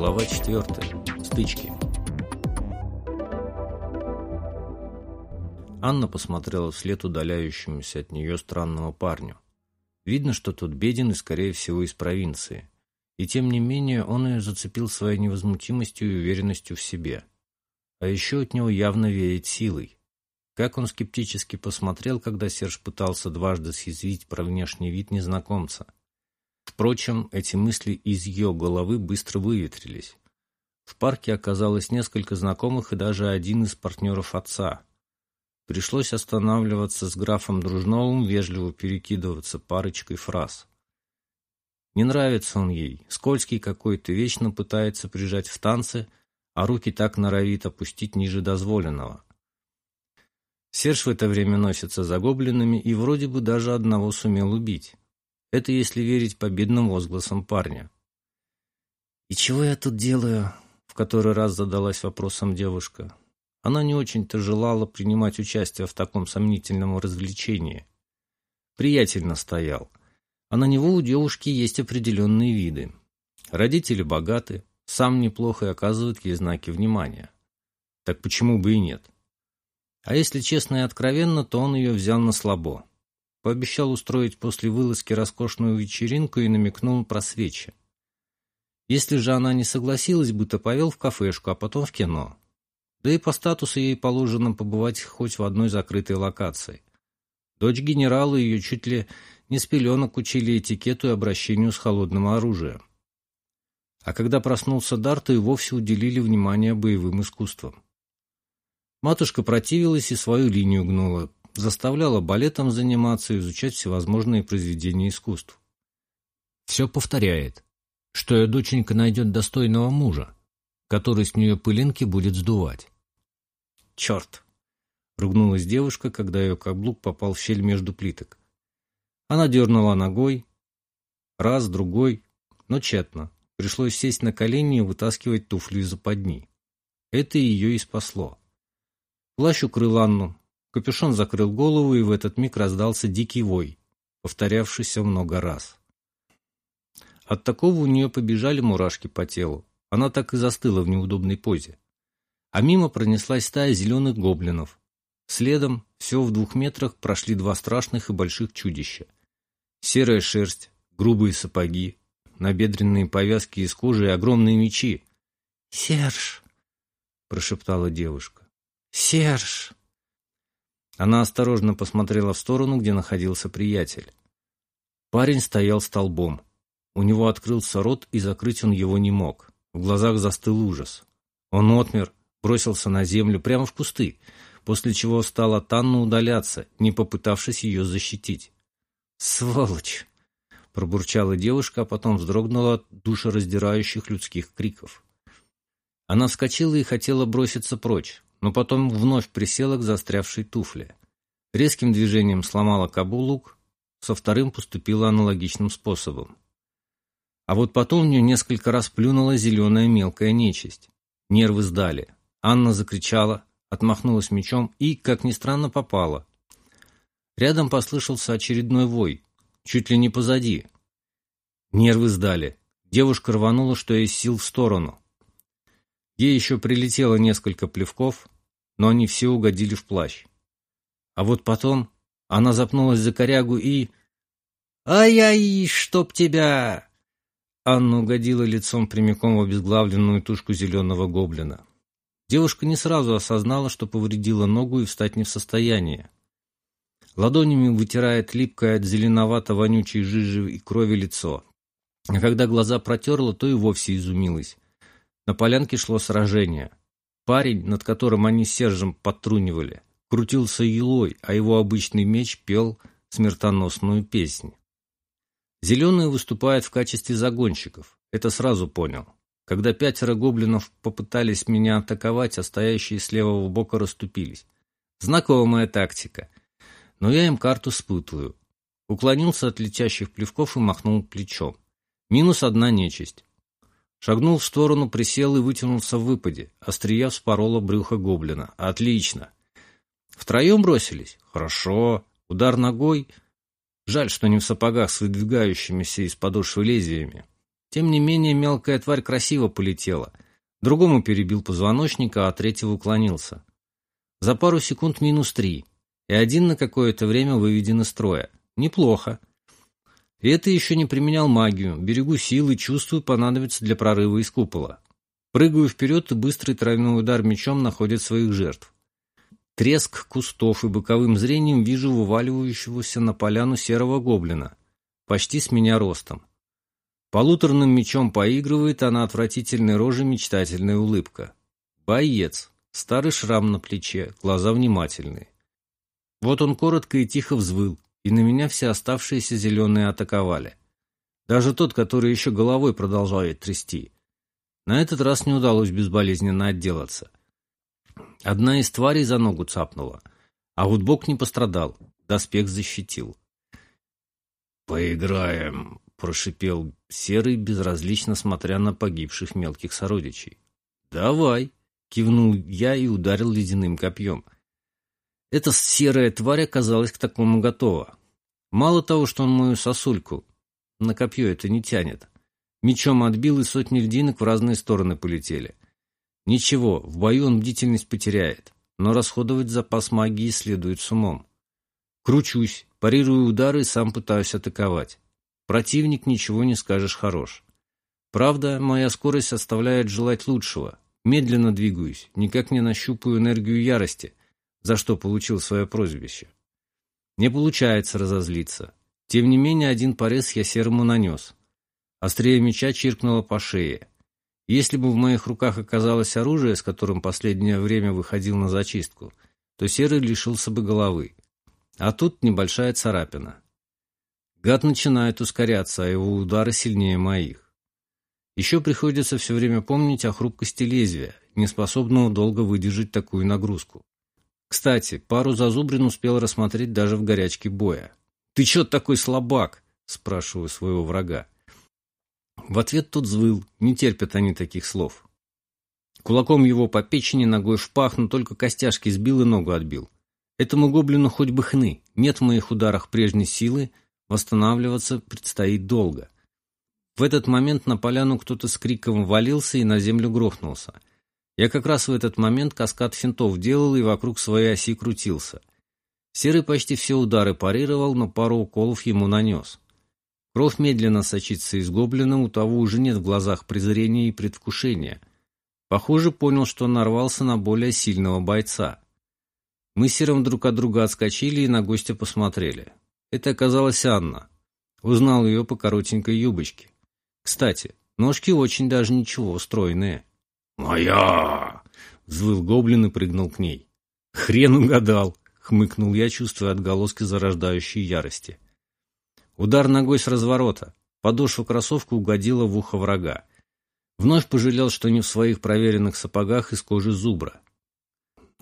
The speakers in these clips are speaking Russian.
Глава 4. Стычки. Анна посмотрела вслед удаляющемуся от нее странному парню. Видно, что тот беден и, скорее всего, из провинции. И тем не менее он ее зацепил своей невозмутимостью и уверенностью в себе. А еще от него явно веет силой. Как он скептически посмотрел, когда Серж пытался дважды съязвить про внешний вид незнакомца. Впрочем, эти мысли из ее головы быстро выветрились. В парке оказалось несколько знакомых и даже один из партнеров отца. Пришлось останавливаться с графом Дружновым, вежливо перекидываться парочкой фраз. Не нравится он ей, скользкий какой-то, вечно пытается прижать в танцы, а руки так норовит опустить ниже дозволенного. Серж в это время носится за гоблинами и вроде бы даже одного сумел убить. Это если верить победным возгласам парня. «И чего я тут делаю?» — в который раз задалась вопросом девушка. Она не очень-то желала принимать участие в таком сомнительном развлечении. Приятель настоял. А на него у девушки есть определенные виды. Родители богаты, сам неплохо и оказывает ей знаки внимания. Так почему бы и нет? А если честно и откровенно, то он ее взял на слабо. Пообещал устроить после вылазки роскошную вечеринку и намекнул про свечи. Если же она не согласилась бы, то повел в кафешку, а потом в кино. Да и по статусу ей положено побывать хоть в одной закрытой локации. Дочь генерала ее чуть ли не с пеленок учили этикету и обращению с холодным оружием. А когда проснулся Дар, то и вовсе уделили внимание боевым искусствам. Матушка противилась и свою линию гнула, заставляла балетом заниматься и изучать всевозможные произведения искусств. Все повторяет, что ее доченька найдет достойного мужа, который с нее пылинки будет сдувать. «Черт!» — ругнулась девушка, когда ее каблук попал в щель между плиток. Она дернула ногой, раз, другой, но тщетно. Пришлось сесть на колени и вытаскивать туфли из-за подни. Это ее и спасло. Плащ укрыл Анну, капюшон закрыл голову, и в этот миг раздался дикий вой, повторявшийся много раз. От такого у нее побежали мурашки по телу. Она так и застыла в неудобной позе. А мимо пронеслась стая зеленых гоблинов. Следом, всего в двух метрах, прошли два страшных и больших чудища. Серая шерсть, грубые сапоги, набедренные повязки из кожи и огромные мечи. «Серж!» — прошептала девушка. «Серж!» Она осторожно посмотрела в сторону, где находился приятель. Парень стоял столбом. У него открылся рот, и закрыть он его не мог. В глазах застыл ужас. Он отмер, бросился на землю прямо в кусты, после чего стал от Анны удаляться, не попытавшись ее защитить. «Сволочь!» — пробурчала девушка, а потом вздрогнула от душераздирающих людских криков. Она вскочила и хотела броситься прочь, но потом вновь присела к застрявшей туфле. Резким движением сломала каблук, со вторым поступила аналогичным способом. А вот потом в нее несколько раз плюнула зеленая мелкая нечисть. Нервы сдали. Анна закричала, отмахнулась мечом и, как ни странно, попала. Рядом послышался очередной вой, чуть ли не позади. Нервы сдали. Девушка рванула, что есть сил, в сторону. Ей еще прилетело несколько плевков, но они все угодили в плащ. А вот потом она запнулась за корягу и... «Ай-яй, чтоб тебя!» Анна угодила лицом прямиком в обезглавленную тушку зеленого гоблина. Девушка не сразу осознала, что повредила ногу и встать не в состоянии. Ладонями вытирает липкое от зеленовато-вонючей жижи и крови лицо. А когда глаза протерла, то и вовсе изумилась. На полянке шло сражение. Парень, над которым они с Сержем подтрунивали, крутился елой, а его обычный меч пел смертоносную песнь. Зеленые выступают в качестве загонщиков. Это сразу понял. Когда пятеро гоблинов попытались меня атаковать, а стоящие с левого бока расступились. Знакомая тактика. Но я им карту спутываю. Уклонился от летящих плевков и махнул плечом. Минус одна нечисть. Шагнул в сторону, присел и вытянулся в выпаде. Острия вспорола брюхо гоблина. Отлично. Втроем бросились? Хорошо. Удар ногой? Жаль, что не в сапогах с выдвигающимися из подошвы лезвиями. Тем не менее, мелкая тварь красиво полетела. Другому перебил позвоночника, а третьего уклонился. За пару секунд минус три, и один на какое-то время выведен из строя. Неплохо. Это еще не применял магию, берегу силы, чувствую, понадобится для прорыва из купола. Прыгаю вперед, и быстрый тройной удар мечом находит своих жертв. Треск кустов и боковым зрением вижу вываливающегося на поляну серого гоблина, почти с меня ростом. Полуторным мечом поигрывает, а на отвратительной роже мечтательная улыбка. Боец, старый шрам на плече, глаза внимательные. Вот он коротко и тихо взвыл, и на меня все оставшиеся зеленые атаковали. Даже тот, который еще головой продолжает трясти. На этот раз не удалось безболезненно отделаться. Одна из тварей за ногу цапнула, а вот бок не пострадал, доспех защитил. «Поиграем», — прошипел Серый, безразлично смотря на погибших мелких сородичей. «Давай», — кивнул я и ударил ледяным копьем. Эта серая тварь оказалась к такому готова. Мало того, что он мою сосульку, на копье это не тянет. Мечом отбил, и сотни льдинок в разные стороны полетели. Ничего, в бою он бдительность потеряет, но расходовать запас магии следует с умом. Кручусь, парирую удары и сам пытаюсь атаковать. Противник, ничего не скажешь, хорош. Правда, моя скорость оставляет желать лучшего. Медленно двигаюсь, никак не нащупаю энергию ярости, за что получил свое прозвище. Не получается разозлиться. Тем не менее, один порез я серому нанес. Острее меча чиркнуло по шее. Если бы в моих руках оказалось оружие, с которым последнее время выходил на зачистку, то серый лишился бы головы. А тут небольшая царапина. Гад начинает ускоряться, а его удары сильнее моих. Еще приходится все время помнить о хрупкости лезвия, неспособного долго выдержать такую нагрузку. Кстати, пару зазубрин успел рассмотреть даже в горячке боя. «Ты чё такой слабак?» – спрашиваю своего врага. В ответ тот взвыл, не терпят они таких слов. Кулаком его по печени, ногой в пах, но только костяшки сбил и ногу отбил. Этому гоблину хоть бы хны, нет в моих ударах прежней силы, восстанавливаться предстоит долго. В этот момент на поляну кто-то с криком валился и на землю грохнулся. Я как раз в этот момент каскад финтов делал и вокруг своей оси крутился. Серый почти все удары парировал, но пару уколов ему нанес. Кровь медленно сочится из гоблина, у того уже нет в глазах презрения и предвкушения. Похоже, понял, что нарвался на более сильного бойца. Мы с Серым друг от друга отскочили и на гостя посмотрели. Это оказалась Анна. Узнал ее по коротенькой юбочке. Кстати, ножки очень даже ничего, стройные. «Моя!» — взвыл гоблин и прыгнул к ней. «Хрен угадал!» — хмыкнул я, чувствуя отголоски зарождающей ярости. Удар ногой с разворота. Подошва кроссовка угодила в ухо врага. Вновь пожалел, что не в своих проверенных сапогах из кожи зубра.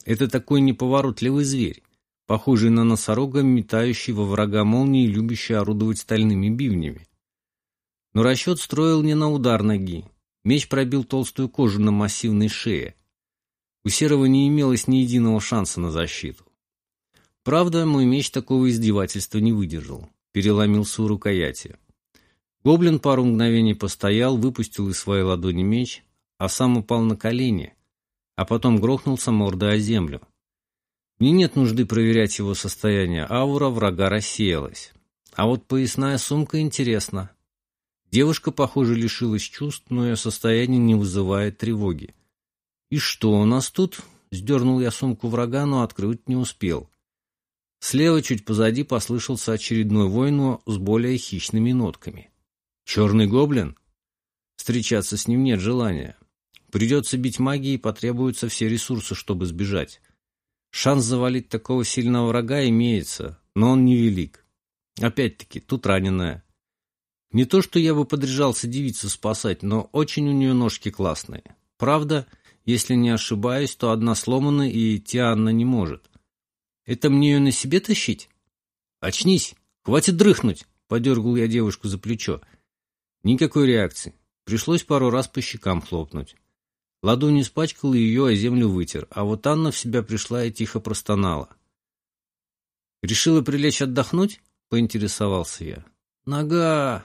Это такой неповоротливый зверь, похожий на носорога, метающий во врага молнии и любящий орудовать стальными бивнями. Но расчет строил не на удар ноги, Меч пробил толстую кожу на массивной шее. У Серого не имелось ни единого шанса на защиту. Правда, мой меч такого издевательства не выдержал. Переломился у рукояти. Гоблин пару мгновений постоял, выпустил из своей ладони меч, а сам упал на колени, а потом грохнулся мордой о землю. Мне нет нужды проверять его состояние, аура врага рассеялась. А вот поясная сумка интересна. Девушка, похоже, лишилась чувств, но ее состояние не вызывает тревоги. «И что у нас тут?» — сдернул я сумку врага, но открыть не успел. Слева, чуть позади, послышался очередной войну с более хищными нотками. «Черный гоблин?» Встречаться с ним нет желания. Придется бить магией, потребуются все ресурсы, чтобы сбежать. Шанс завалить такого сильного врага имеется, но он невелик. Опять-таки, тут раненая. Не то, что я бы подряжался девицу спасать, но очень у нее ножки классные. Правда, если не ошибаюсь, то одна сломана и идти Анна не может. Это мне ее на себе тащить? Очнись, хватит дрыхнуть, подергал я девушку за плечо. Никакой реакции. Пришлось пару раз по щекам хлопнуть. Ладонь испачкал ее о землю вытер, а вот Анна в себя пришла и тихо простонала. «Решила прилечь отдохнуть?» — поинтересовался я. «Нога!»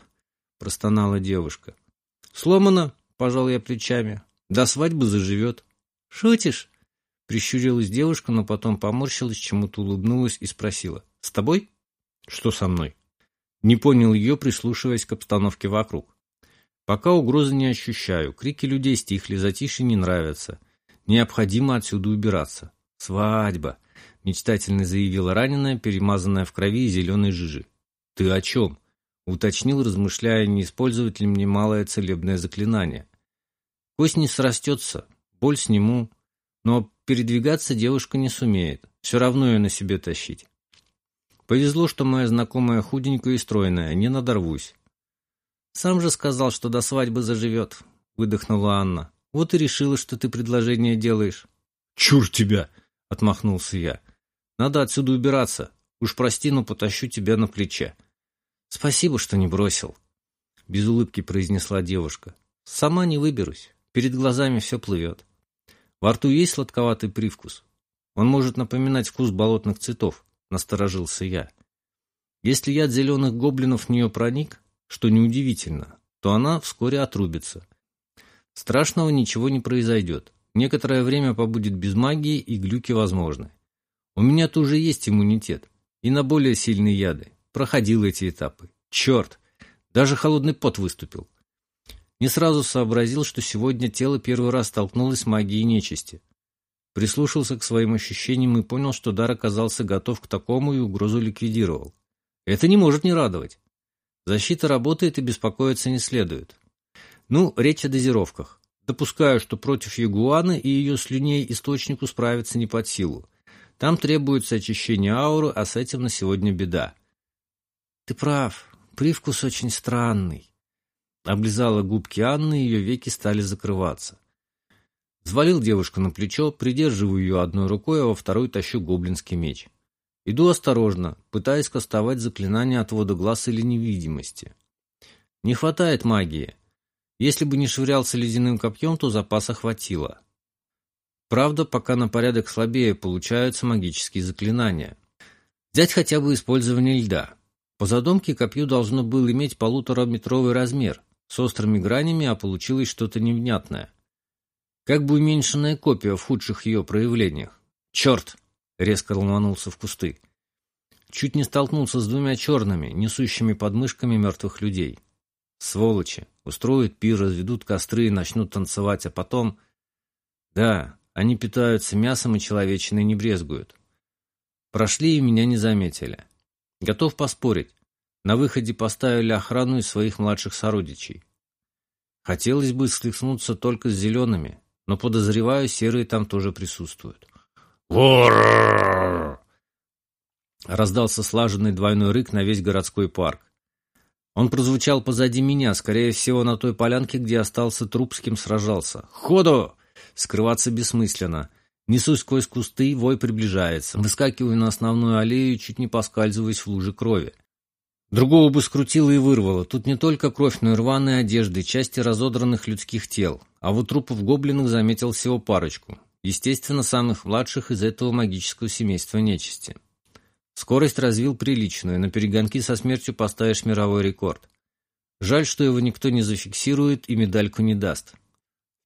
Простонала девушка. Сломано, пожал я плечами. До свадьбы заживет. Шутишь? Прищурилась девушка, но потом поморщилась, чему-то улыбнулась и спросила. «С тобой?» «Что со мной?» Не понял ее, прислушиваясь к обстановке вокруг. «Пока угрозы не ощущаю. Крики людей стихли, затишье не нравится. Необходимо отсюда убираться. Свадьба!» Мечтательно заявила раненая, перемазанная в крови и зеленой жижи. «Ты о чем?» Уточнил, размышляя, не использовать ли мне малое целебное заклинание. «Кость не срастется, боль сниму, но передвигаться девушка не сумеет. Все равно ее на себе тащить. Повезло, что моя знакомая худенькая и стройная, не надорвусь. «Сам же сказал, что до свадьбы заживет», — выдохнула Анна. «Вот и решила, что ты предложение делаешь». «Чур тебя!» — отмахнулся я. «Надо отсюда убираться. Уж прости, но потащу тебя на плече». «Спасибо, что не бросил», — без улыбки произнесла девушка. «Сама не выберусь. Перед глазами все плывет». Во рту есть сладковатый привкус. Он может напоминать вкус болотных цветов, насторожился я. Если яд зеленых гоблинов в нее проник, что неудивительно, то она вскоре отрубится. Страшного ничего не произойдет. Некоторое время побудет без магии, и глюки возможны. У меня тоже есть иммунитет. И на более сильные яды. Проходил эти этапы. Черт! Даже холодный пот выступил. Не сразу сообразил, что сегодня тело первый раз столкнулось с магией нечисти. Прислушался к своим ощущениям и понял, что дар оказался готов к такому и угрозу ликвидировал. Это не может не радовать. Защита работает и беспокоиться не следует. Ну, речь о дозировках. Допускаю, что против ягуаны и ее слюней источнику справиться не под силу. Там требуется очищение ауры, а с этим на сегодня беда. Ты прав, привкус очень странный. Облизала губки Анны, ее веки стали закрываться. Взвалил девушку на плечо, придерживаю ее одной рукой, а во второй тащу гоблинский меч. Иду осторожно, пытаясь кастовать заклинание отвода глаз или невидимости. Не хватает магии. Если бы не швырялся ледяным копьем, то запаса хватило. Правда, пока на порядок слабее получаются магические заклинания. Взять хотя бы использование льда. По задумке копье должно было иметь полутораметровый размер, с острыми гранями, а получилось что-то невнятное. Как бы уменьшенная копия в худших ее проявлениях. «Черт!» — резко ломанулся в кусты. Чуть не столкнулся с двумя черными, несущими подмышками мертвых людей. Сволочи! Устроят пир, разведут костры и начнут танцевать, а потом... Да, они питаются мясом и человечиной не брезгуют. Прошли и меня не заметили. Готов поспорить. На выходе поставили охрану из своих младших сородичей. Хотелось бы столкнуться только с зелеными, но, подозреваю, серые там тоже присутствуют. «Вор!» Раздался слаженный двойной рык на весь городской парк. Он прозвучал позади меня, скорее всего, на той полянке, где остался труп, сражался. «Ходу!» Скрываться бессмысленно. Несусь сквозь кусты, вой приближается. Выскакиваю на основную аллею, чуть не поскальзываясь в луже крови. Другого бы скрутило и вырвало. Тут не только кровь, но и рваные одежды, части разодранных людских тел. А вот трупов гоблинов заметил всего парочку. Естественно, самых младших из этого магического семейства нечисти. Скорость развил приличную, на перегонки со смертью поставишь мировой рекорд. Жаль, что его никто не зафиксирует и медальку не даст.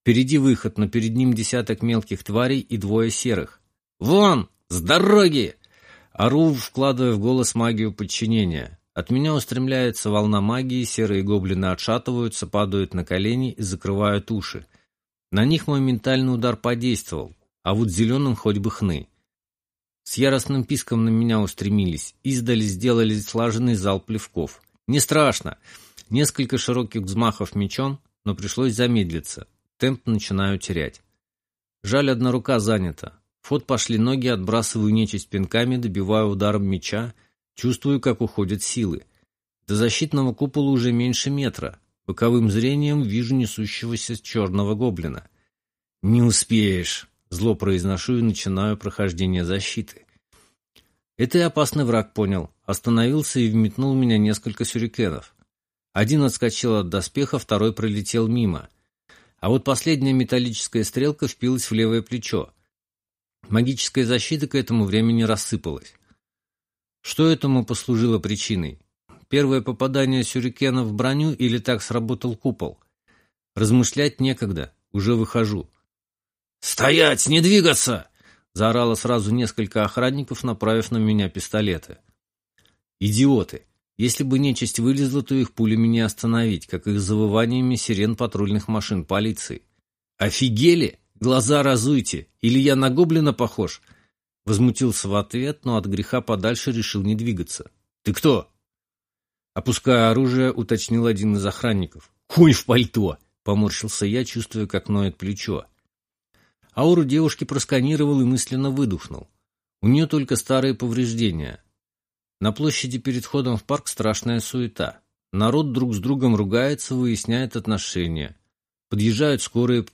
Впереди выход, но перед ним десяток мелких тварей и двое серых. «Вон! С дороги!» Ору, вкладывая в голос магию подчинения. От меня устремляется волна магии, серые гоблины отшатываются, падают на колени и закрывают уши. На них мой ментальный удар подействовал, а вот зеленым хоть бы хны. С яростным писком на меня устремились, издали сделали слаженный зал плевков. Не страшно. Несколько широких взмахов мечом, но пришлось замедлиться. Темп начинаю терять. Жаль, одна рука занята. В пошли ноги, отбрасываю нечисть пинками, добиваю ударом меча, Чувствую, как уходят силы. До защитного купола уже меньше метра. Боковым зрением вижу несущегося черного гоблина. «Не успеешь!» — зло произношу и начинаю прохождение защиты. Это и опасный враг понял. Остановился и вметнул в меня несколько сюрикенов. Один отскочил от доспеха, второй пролетел мимо. А вот последняя металлическая стрелка впилась в левое плечо. Магическая защита к этому времени рассыпалась. Что этому послужило причиной? Первое попадание сюрикена в броню или так сработал купол? Размышлять некогда, уже выхожу. «Стоять! Не двигаться!» Заорало сразу несколько охранников, направив на меня пистолеты. «Идиоты! Если бы нечисть вылезла, то их пулями не остановить, как их завываниями сирен патрульных машин полиции. Офигели? Глаза разуйте! Или я на гоблина похож?» Возмутился в ответ, но от греха подальше решил не двигаться. «Ты кто?» Опуская оружие, уточнил один из охранников. «Хуй в пальто!» — поморщился я, чувствуя, как ноет плечо. Ауру девушки просканировал и мысленно выдохнул. У нее только старые повреждения. На площади перед входом в парк страшная суета. Народ друг с другом ругается, выясняет отношения. Подъезжают скорые,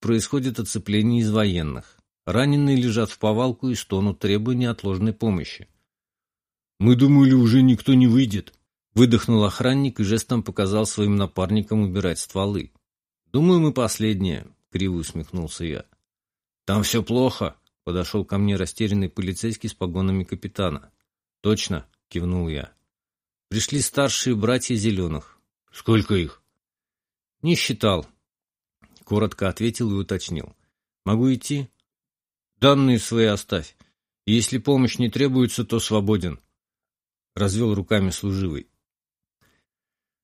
происходит оцепление из военных. Раненые лежат в повалку и стонут, требуя неотложной помощи. «Мы думали, уже никто не выйдет», Выдохнул охранник и жестом показал своим напарникам убирать стволы. «Думаю, мы последние», — криво усмехнулся я. «Там все плохо», — подошел ко мне растерянный полицейский с погонами капитана. «Точно», — кивнул я. «Пришли старшие братья Зеленых». «Сколько их?» «Не считал», — коротко ответил и уточнил. «Могу идти?» «Данные свои оставь. Если помощь не требуется, то свободен», — развел руками служивый.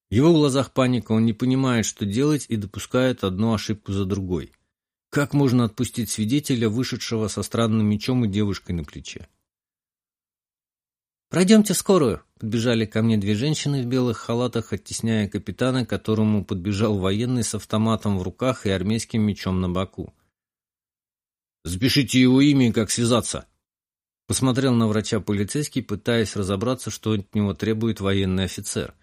В его глазах паника, он не понимает, что делать, и допускает одну ошибку за другой. Как можно отпустить свидетеля, вышедшего со странным мечом и девушкой на плече? «Пройдемте скорую!» — подбежали ко мне две женщины в белых халатах, оттесняя капитана, которому подбежал военный с автоматом в руках и армейским мечом на боку. «Запишите его имя и как связаться!» Посмотрел на врача полицейский, пытаясь разобраться, что от него требует военный офицер.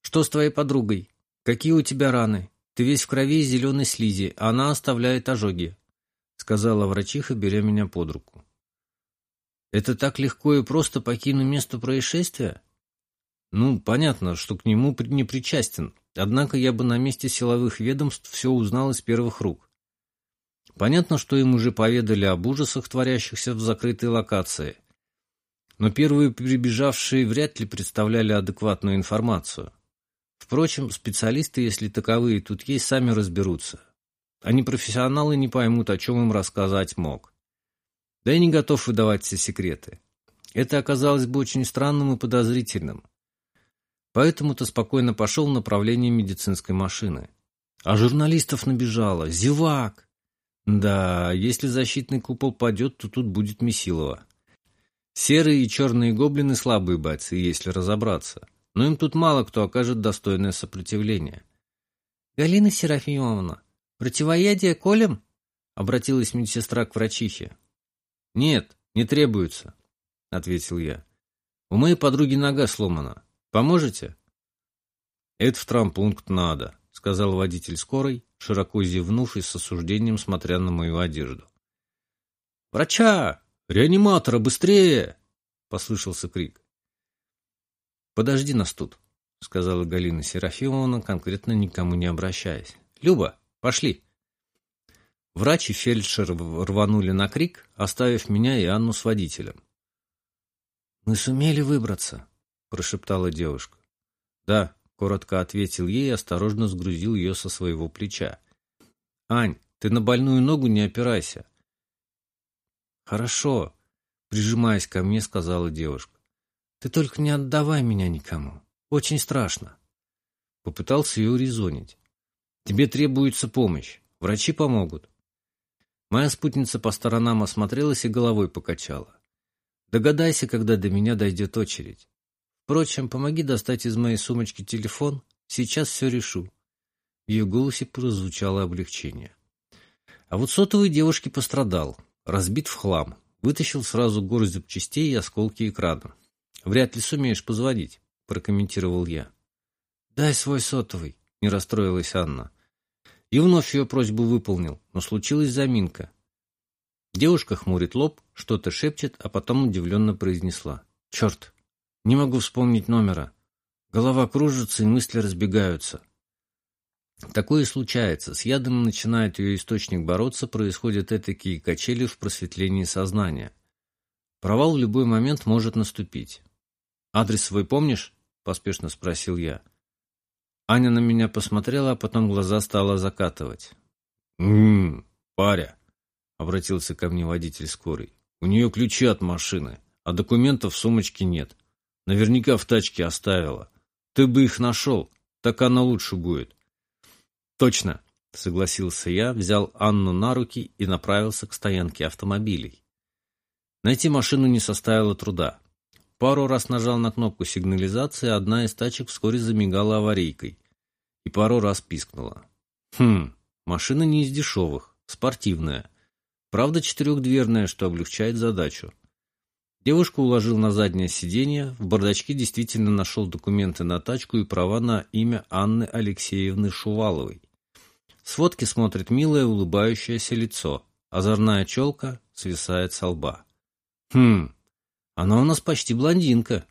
«Что с твоей подругой? Какие у тебя раны? Ты весь в крови и зеленой слизи, а она оставляет ожоги», — сказала врачиха, беря меня под руку. «Это так легко и просто покину место происшествия?» «Ну, понятно, что к нему не причастен, однако я бы на месте силовых ведомств все узнал из первых рук. Понятно, что им уже поведали об ужасах, творящихся в закрытой локации, но первые прибежавшие вряд ли представляли адекватную информацию. Впрочем, специалисты, если таковые тут есть, сами разберутся. Они профессионалы не поймут, о чем им рассказать мог. Да и не готов выдавать все секреты. Это оказалось бы очень странным и подозрительным. Поэтому-то спокойно пошел в направлении медицинской машины. А журналистов набежало. Зевак! Да, если защитный купол падет, то тут будет Месилова. Серые и черные гоблины слабые бойцы, если разобраться но им тут мало кто окажет достойное сопротивление. «Галина Серафимовна, противоядие колем?» — обратилась медсестра к врачихе. «Нет, не требуется», — ответил я. «У моей подруги нога сломана. Поможете?» «Это в травмпункт надо», — сказал водитель скорой, широко зевнув и с осуждением смотря на мою одежду. «Врача! Реаниматора! Быстрее!» — послышался крик. «Подожди нас тут», — сказала Галина Серафимовна, конкретно никому не обращаясь. «Люба, пошли». Врач и фельдшер рванули на крик, оставив меня и Анну с водителем. «Мы сумели выбраться», — прошептала девушка. «Да», — коротко ответил ей и осторожно сгрузил ее со своего плеча. «Ань, ты на больную ногу не опирайся». «Хорошо», — прижимаясь ко мне, сказала девушка. Ты только не отдавай меня никому. Очень страшно. Попытался ее урезонить. Тебе требуется помощь. Врачи помогут. Моя спутница по сторонам осмотрелась и головой покачала. Догадайся, когда до меня дойдет очередь. Впрочем, помоги достать из моей сумочки телефон. Сейчас все решу. В ее голосе прозвучало облегчение. А вот сотовый девушки пострадал. Разбит в хлам. Вытащил сразу горсть запчастей и осколки экрана. Вряд ли сумеешь позвонить, прокомментировал я. Дай свой сотовый, не расстроилась Анна. И вновь ее просьбу выполнил, но случилась заминка. Девушка хмурит лоб, что-то шепчет, а потом удивленно произнесла. «Черт, не могу вспомнить номера. Голова кружится, и мысли разбегаются». Такое случается. С ядом начинает ее источник бороться, происходят этакие качели в просветлении сознания. Провал в любой момент может наступить. «Адрес свой помнишь?» — поспешно спросил я. Аня на меня посмотрела, а потом глаза стала закатывать. «М-м, паря», — обратился ко мне водитель скорой, — «у нее ключи от машины, а документов в сумочке нет. Наверняка в тачке оставила. Ты бы их нашел, так она лучше будет». «Точно», — согласился я, взял Анну на руки и направился к стоянке автомобилей. Найти машину не составило труда. Пару раз нажал на кнопку сигнализации, одна из тачек вскоре замигала аварийкой и пару раз пискнула. Хм, машина не из дешевых, спортивная. Правда, четырехдверная, что облегчает задачу. Девушку уложил на заднее сиденье, в бардачке действительно нашел документы на тачку и права на имя Анны Алексеевны Шуваловой. С фотки смотрит милое улыбающееся лицо, озорная челка свисает со лба. Хм, она у нас почти блондинка.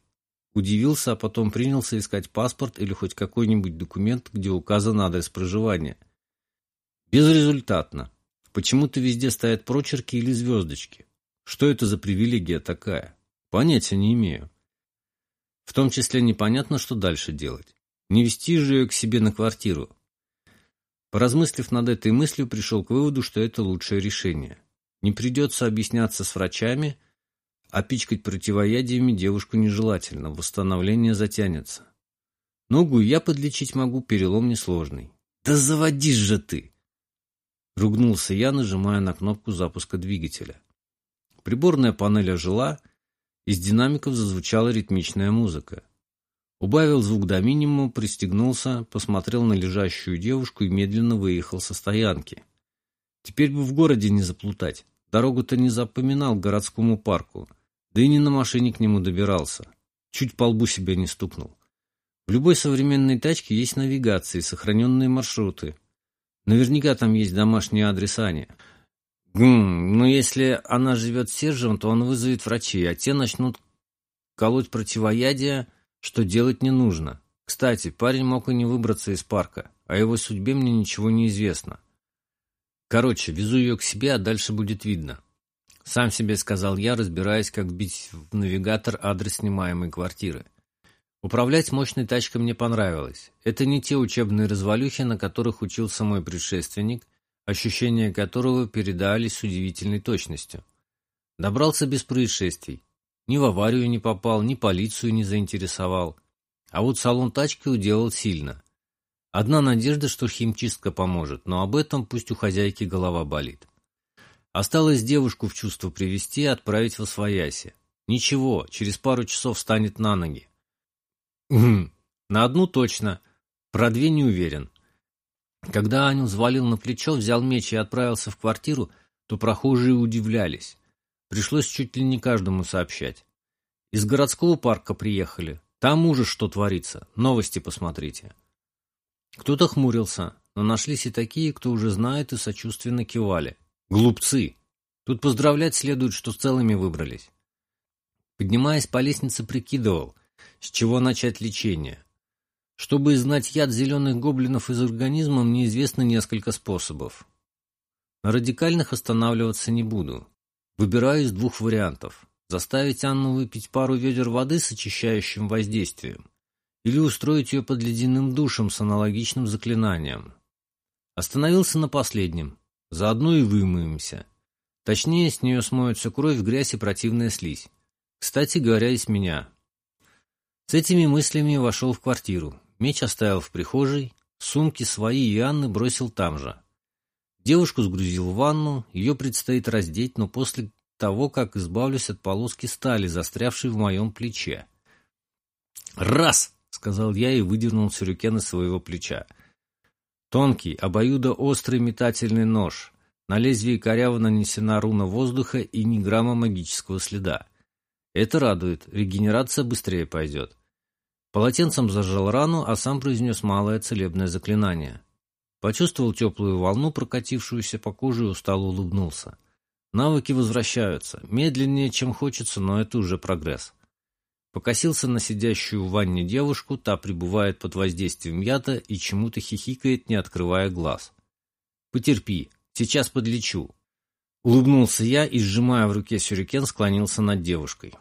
Удивился, а потом принялся искать паспорт или хоть какой-нибудь документ, где указан адрес проживания. Безрезультатно. Почему-то везде стоят прочерки или звездочки. Что это за привилегия такая? Понятия не имею. В том числе непонятно, что дальше делать. Не вести же ее к себе на квартиру. Поразмыслив над этой мыслью, пришел к выводу, что это лучшее решение. Не придется объясняться с врачами, а пичкать противоядиями девушку нежелательно, восстановление затянется. Ногу я подлечить могу, перелом несложный. Да заводишь же ты! Ругнулся я, нажимая на кнопку запуска двигателя. Приборная панель ожила, из динамиков зазвучала ритмичная музыка. Убавил звук до минимума, пристегнулся, посмотрел на лежащую девушку и медленно выехал со стоянки. Теперь бы в городе не заплутать. Дорогу-то не запоминал к городскому парку. Да и не на машине к нему добирался. Чуть по лбу себя не стукнул. В любой современной тачке есть навигация и сохраненные маршруты. Наверняка там есть домашний адрес Ани. Гм, но если она живет с Сержем, то он вызовет врачей, а те начнут колоть противоядие, что делать не нужно. Кстати, парень мог и не выбраться из парка, о его судьбе мне ничего не известно. Короче, везу ее к себе, а дальше будет видно. Сам себе сказал я, разбираясь, как вбить в навигатор адрес снимаемой квартиры. Управлять мощной тачкой мне понравилось. Это не те учебные развалюхи, на которых учился мой предшественник, ощущения которого передались с удивительной точностью. Добрался без происшествий. Ни в аварию не попал, ни полицию не заинтересовал. А вот салон тачки уделал сильно. Одна надежда, что химчистка поможет, но об этом пусть у хозяйки голова болит. Осталось девушку в чувство привести и отправить в освояси. Ничего, через пару часов встанет на ноги. На одну точно, про две не уверен. Когда Аню взвалил на плечо, взял меч и отправился в квартиру, то прохожие удивлялись. Пришлось чуть ли не каждому сообщать. Из городского парка приехали. Там ужас, что творится. Новости посмотрите. Кто-то хмурился, но нашлись и такие, кто уже знает и сочувственно кивали. Глупцы! Тут поздравлять следует, что целыми выбрались. Поднимаясь по лестнице, прикидывал, с чего начать лечение. Чтобы изгнать яд зеленых гоблинов из организма, мне известно несколько способов. На радикальных останавливаться не буду. Выбираю из двух вариантов. Заставить Анну выпить пару ведер воды с очищающим воздействием или устроить ее под ледяным душем с аналогичным заклинанием. Остановился на последнем. Заодно и вымоемся. Точнее, с нее смоется кровь, грязь и противная слизь. Кстати говоря, из меня. С этими мыслями вошел в квартиру. Меч оставил в прихожей, сумки свои и Анны бросил там же. Девушку сгрузил в ванну, ее предстоит раздеть, но после того, как избавлюсь от полоски стали, застрявшей в моем плече. «Раз!» — сказал я и выдернул сюрюкен из своего плеча. Тонкий, обоюдоострый метательный нож. На лезвии коряво нанесена руна воздуха и ни грамма магического следа. Это радует, регенерация быстрее пойдет. Полотенцем зажал рану, а сам произнес малое целебное заклинание. Почувствовал теплую волну, прокатившуюся по коже, и устало улыбнулся. Навыки возвращаются. Медленнее, чем хочется, но это уже прогресс. Покосился на сидящую в ванне девушку, та пребывает под воздействием яда и чему-то хихикает, не открывая глаз. «Потерпи, сейчас подлечу». Улыбнулся я и, сжимая в руке сюрикен, склонился над девушкой.